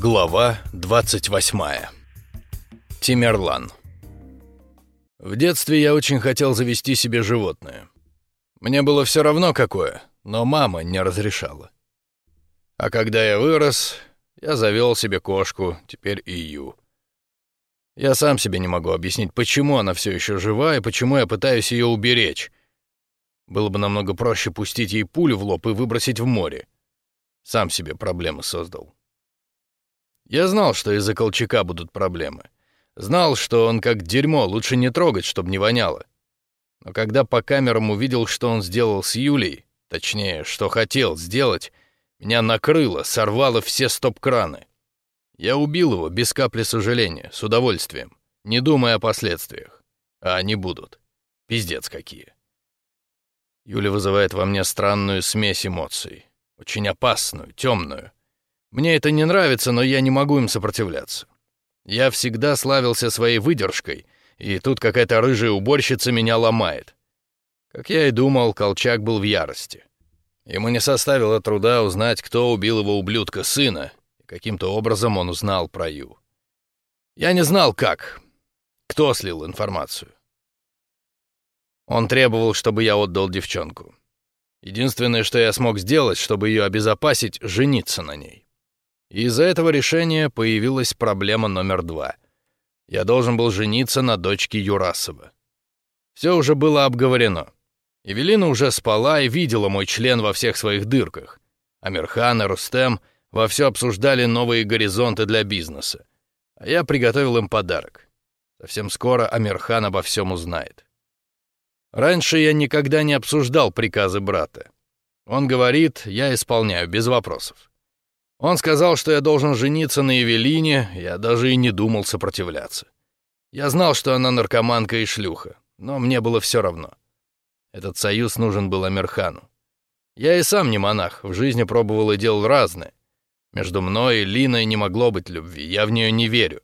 Глава 28. Тимерлан. В детстве я очень хотел завести себе животное. Мне было все равно какое, но мама не разрешала. А когда я вырос, я завел себе кошку, теперь Ию. Я сам себе не могу объяснить, почему она все еще жива и почему я пытаюсь ее уберечь. Было бы намного проще пустить ей пулю в лоб и выбросить в море. Сам себе проблемы создал. Я знал, что из-за Колчака будут проблемы. Знал, что он как дерьмо, лучше не трогать, чтобы не воняло. Но когда по камерам увидел, что он сделал с Юлей, точнее, что хотел сделать, меня накрыло, сорвало все стоп-краны. Я убил его без капли сожаления, с удовольствием, не думая о последствиях. А они будут. Пиздец какие. Юля вызывает во мне странную смесь эмоций. Очень опасную, темную. Мне это не нравится, но я не могу им сопротивляться. Я всегда славился своей выдержкой, и тут какая-то рыжая уборщица меня ломает. Как я и думал, Колчак был в ярости. Ему не составило труда узнать, кто убил его ублюдка сына, и каким-то образом он узнал про Ю. Я не знал, как, кто слил информацию. Он требовал, чтобы я отдал девчонку. Единственное, что я смог сделать, чтобы ее обезопасить, жениться на ней. Из-за этого решения появилась проблема номер два. Я должен был жениться на дочке Юрасова. Все уже было обговорено. Эвелина уже спала и видела мой член во всех своих дырках. Амирхан и Рустем вовсю обсуждали новые горизонты для бизнеса. А я приготовил им подарок. Совсем скоро Амирхан обо всем узнает. Раньше я никогда не обсуждал приказы брата. Он говорит, я исполняю без вопросов. Он сказал, что я должен жениться на Евелине, я даже и не думал сопротивляться. Я знал, что она наркоманка и шлюха, но мне было все равно. Этот союз нужен был Амирхану. Я и сам не монах, в жизни пробовал и делал разное. Между мной и Линой не могло быть любви, я в нее не верю.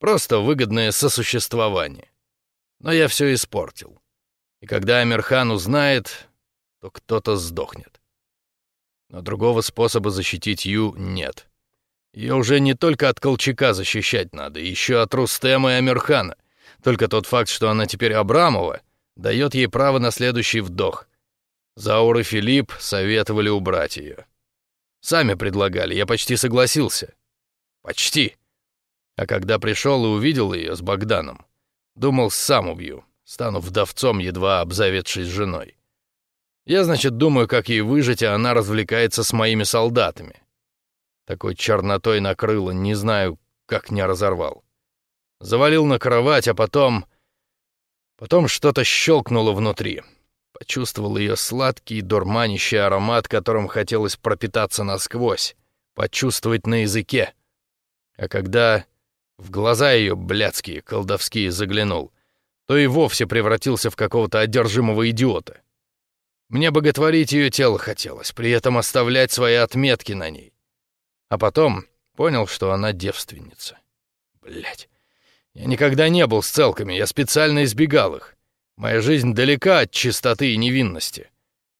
Просто выгодное сосуществование. Но я все испортил. И когда Амирхан узнает, то кто-то сдохнет. Но другого способа защитить Ю нет. Ее уже не только от Колчака защищать надо, еще от Рустема и Амирхана. Только тот факт, что она теперь Абрамова, дает ей право на следующий вдох. Заур и Филипп советовали убрать ее. Сами предлагали, я почти согласился. Почти. А когда пришел и увидел ее с Богданом, думал, сам убью, стану вдовцом, едва обзаведшись женой. Я, значит, думаю, как ей выжить, а она развлекается с моими солдатами. Такой чернотой накрыло, не знаю, как не разорвал. Завалил на кровать, а потом... Потом что-то щелкнуло внутри. Почувствовал ее сладкий, дурманящий аромат, которым хотелось пропитаться насквозь, почувствовать на языке. А когда в глаза ее блядские, колдовские заглянул, то и вовсе превратился в какого-то одержимого идиота. Мне боготворить ее тело хотелось, при этом оставлять свои отметки на ней. А потом понял, что она девственница. Блять. Я никогда не был с целками, я специально избегал их. Моя жизнь далека от чистоты и невинности.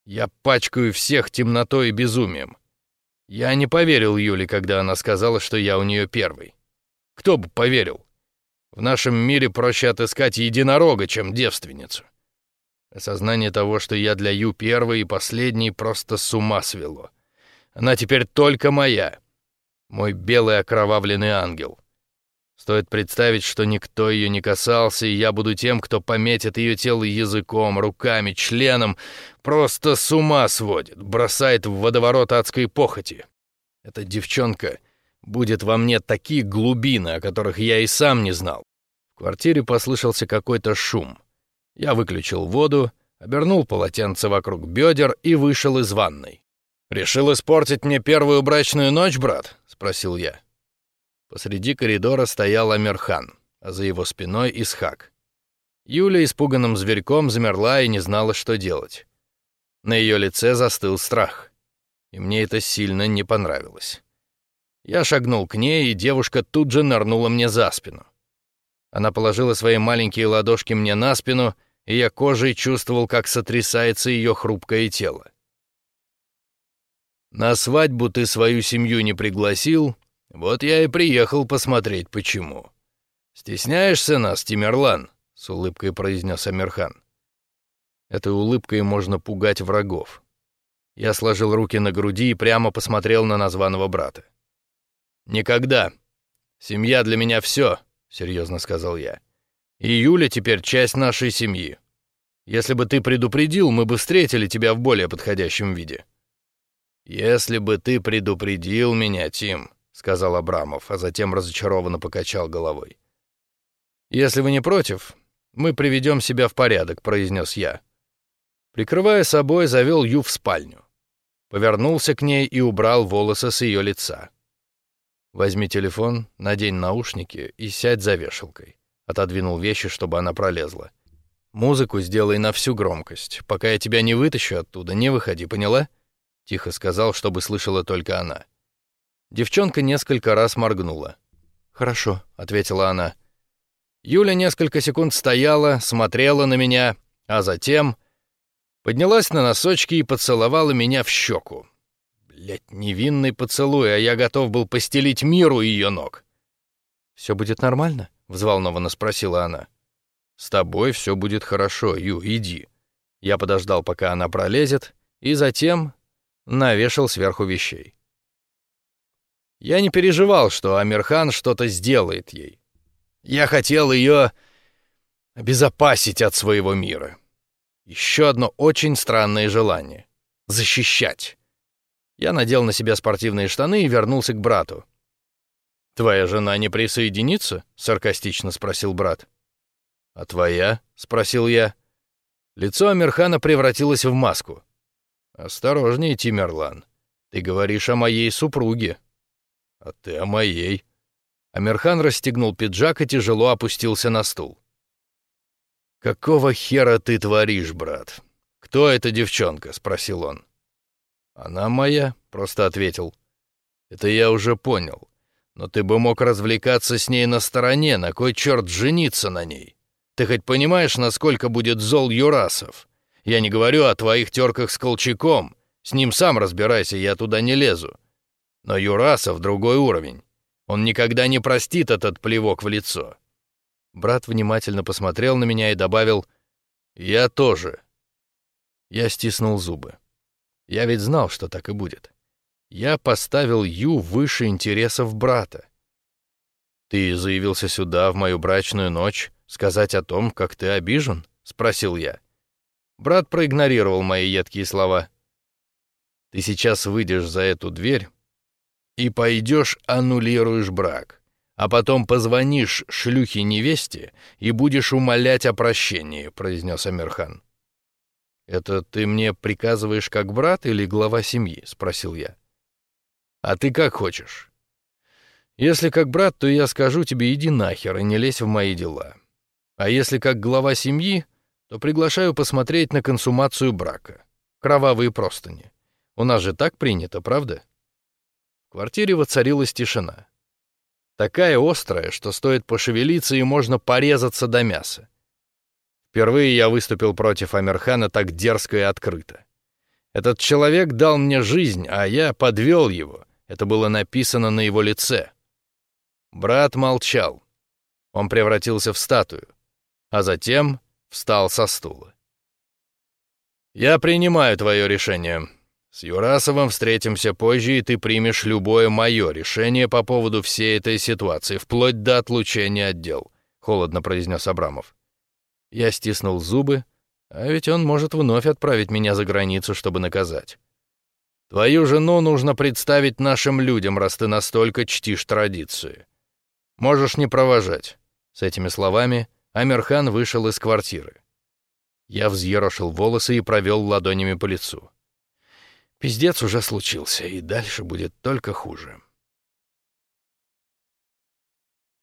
Я пачкаю всех темнотой и безумием. Я не поверил Юле, когда она сказала, что я у нее первый. Кто бы поверил? В нашем мире проще отыскать единорога, чем девственницу. Осознание того, что я для Ю первый и последний, просто с ума свело. Она теперь только моя. Мой белый окровавленный ангел. Стоит представить, что никто ее не касался, и я буду тем, кто пометит ее тело языком, руками, членом, просто с ума сводит, бросает в водоворот адской похоти. Эта девчонка будет во мне такие глубины, о которых я и сам не знал. В квартире послышался какой-то шум. Я выключил воду, обернул полотенце вокруг бедер и вышел из ванной. «Решил испортить мне первую брачную ночь, брат?» — спросил я. Посреди коридора стоял Амирхан, а за его спиной Исхак. Юля испуганным зверьком замерла и не знала, что делать. На ее лице застыл страх, и мне это сильно не понравилось. Я шагнул к ней, и девушка тут же нырнула мне за спину. Она положила свои маленькие ладошки мне на спину, и я кожей чувствовал, как сотрясается ее хрупкое тело. «На свадьбу ты свою семью не пригласил, Вот я и приехал посмотреть, почему. Стесняешься нас, Тимерлан? С улыбкой произнес Амирхан. Этой улыбкой можно пугать врагов. Я сложил руки на груди и прямо посмотрел на названного брата. «Никогда. Семья для меня все», — серьезно сказал я. «И Юля теперь часть нашей семьи. Если бы ты предупредил, мы бы встретили тебя в более подходящем виде». «Если бы ты предупредил меня, Тим», — сказал Абрамов, а затем разочарованно покачал головой. «Если вы не против, мы приведем себя в порядок», — произнес я. Прикрывая собой, завел Ю в спальню. Повернулся к ней и убрал волосы с ее лица. «Возьми телефон, надень наушники и сядь за вешалкой». Отодвинул вещи, чтобы она пролезла. «Музыку сделай на всю громкость. Пока я тебя не вытащу оттуда, не выходи, поняла?» — тихо сказал, чтобы слышала только она. Девчонка несколько раз моргнула. «Хорошо», — ответила она. Юля несколько секунд стояла, смотрела на меня, а затем поднялась на носочки и поцеловала меня в щеку. Блять, невинный поцелуй, а я готов был постелить миру ее ног. «Все будет нормально?» — взволнованно спросила она. «С тобой все будет хорошо, Ю, иди». Я подождал, пока она пролезет, и затем навешал сверху вещей. Я не переживал, что Амирхан что-то сделает ей. Я хотел ее обезопасить от своего мира. Еще одно очень странное желание — защищать. Я надел на себя спортивные штаны и вернулся к брату. «Твоя жена не присоединится?» — саркастично спросил брат. «А твоя?» — спросил я. Лицо Амирхана превратилось в маску. «Осторожнее, Тимерлан. Ты говоришь о моей супруге». «А ты о моей». Амирхан расстегнул пиджак и тяжело опустился на стул. «Какого хера ты творишь, брат? Кто эта девчонка?» — спросил он. «Она моя», — просто ответил. «Это я уже понял. Но ты бы мог развлекаться с ней на стороне, на кой черт жениться на ней? Ты хоть понимаешь, насколько будет зол Юрасов?» Я не говорю о твоих терках с Колчаком. С ним сам разбирайся, я туда не лезу. Но Юрасов другой уровень. Он никогда не простит этот плевок в лицо. Брат внимательно посмотрел на меня и добавил «Я тоже». Я стиснул зубы. Я ведь знал, что так и будет. Я поставил Ю выше интересов брата. «Ты заявился сюда в мою брачную ночь сказать о том, как ты обижен?» — спросил я. Брат проигнорировал мои едкие слова. «Ты сейчас выйдешь за эту дверь и пойдешь аннулируешь брак, а потом позвонишь шлюхе-невесте и будешь умолять о прощении», — произнес Амирхан. «Это ты мне приказываешь как брат или глава семьи?» — спросил я. «А ты как хочешь. Если как брат, то я скажу тебе иди нахер и не лезь в мои дела. А если как глава семьи, то приглашаю посмотреть на консумацию брака. Кровавые простыни. У нас же так принято, правда? В квартире воцарилась тишина. Такая острая, что стоит пошевелиться и можно порезаться до мяса. Впервые я выступил против Амирхана так дерзко и открыто. Этот человек дал мне жизнь, а я подвел его. Это было написано на его лице. Брат молчал. Он превратился в статую. А затем встал со стула. «Я принимаю твое решение. С Юрасовым встретимся позже, и ты примешь любое мое решение по поводу всей этой ситуации, вплоть до отлучения от дел», — холодно произнес Абрамов. Я стиснул зубы, а ведь он может вновь отправить меня за границу, чтобы наказать. Твою жену нужно представить нашим людям, раз ты настолько чтишь традиции. Можешь не провожать. С этими словами Амирхан вышел из квартиры. Я взъерошил волосы и провел ладонями по лицу. Пиздец уже случился, и дальше будет только хуже.